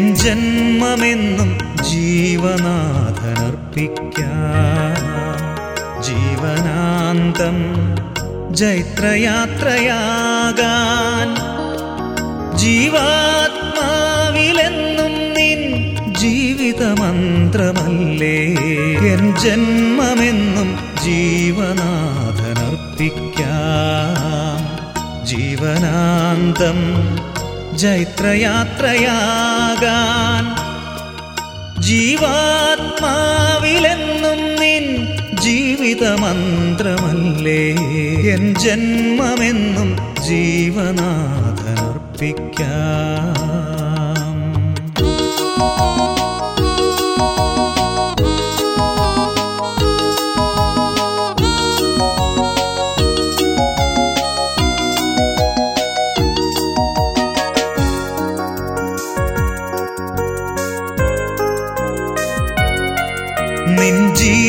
ജന്മമെന്നും ജീവനാഥനർപ്പിക്കാം. ജീവനാന്തം ജൈത്രയാത്രയാകാൻ. ജീവാത്മാവിലെന്നും നിൻ ജീവിതമന്ത്രമല്ലേ. എൻ ജന്മമെന്നും ജീവനാഥനർപ്പിക്കാം. ജീവനാന്തം ജൈത്രയാത്രയാകാൻ. ജീവാത്മാവിലെന്നും നിൻ ജീവിതമന്ത്രമല്ലേ. എൻ ജന്മമെന്നും ജീവനാഥനർപ്പിക്കാം.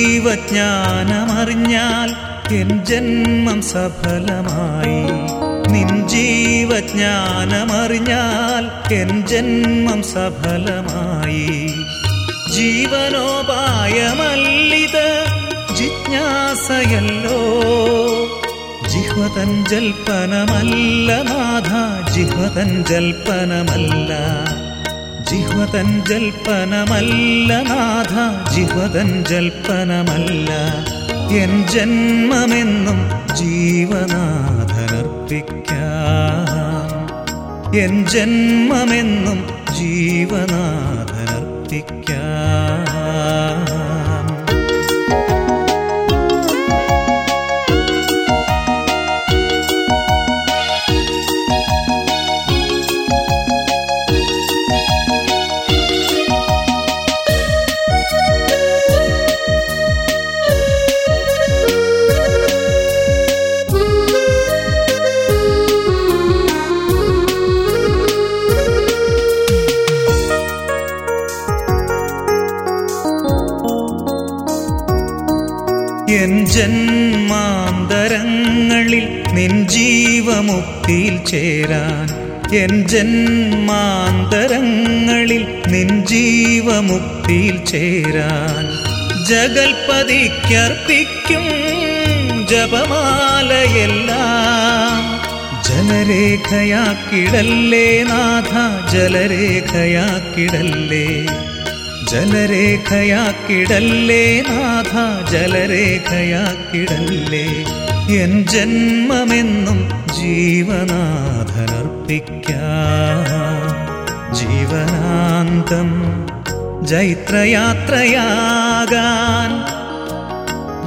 ജീവജ്ഞാനമറിഞ്ഞാൽ എൻ ജന്മം സഫലമായി. നിൻ ജീവജ്ഞാനമറിഞ്ഞാൽ എൻ ജന്മം സഫലമായി. ജീവനോപായമല്ലിത് ജിജ്ഞാസയല്ലോ. ജിഹ്വതൻ ജൽപ്പനമല്ല നാഥ ജിഹ്വതൻ ജൽപ്പനമല്ല. ജിഹ്വതൻ ജൽപ്പനമല്ല നാഥ ജിഹ്വതൻ ജൽപ്പനമല്ല എൻ ജന്മമെന്നും ജീവനാഥനർപ്പിക്കാം. എൻ ജന്മമെന്നും ജീവനാഥനർപ്പിക്കാം. എൻ ജന്മാന്തരങ്ങളിൽ നിൻ ജീവമുക്തിയിൽ ചേരാൻ. എൻ ജന്മാന്തരങ്ങളിൽ നിൻ ജീവമുക്തിയിൽ ചേരാൻ. ജഗൽപതിക്കർപ്പിക്കും ജപമാലയെല്ലാം. ജലരേഖയാക്കിടല്ലേ നാഥ ജലരേഖയാക്കിടല്ലേ. ജലരേഖയാക്കിടല്ലേ നാഥ ജലരേഖയാക്കിടല്ലേ? എൻ ജന്മമെന്നും ജീവനാഥനർപ്പിക്കാം. ജീവനാന്തം ജൈത്രയാത്രയാകാൻ.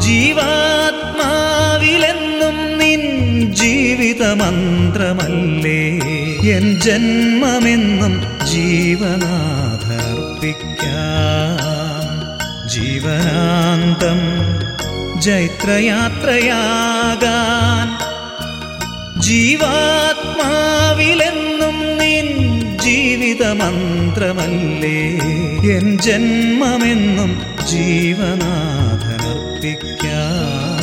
ജീവാത്മാവിലെന്നും നിൻ ജീവിതമന്ത്രമല്ലേ? എൻ ജന്മമെന്നും ജീവനാഥർപ്പിക്കാം ജീവനാന്തം ജൈത്രയാത്രയാകാൻ. ജീവാത്മാവിലെന്നും നിൻ ജീവിതമന്ത്രമല്ലേ. എൻ ജന്മമെന്നും ജീവനാഥനർപ്പിക്കാം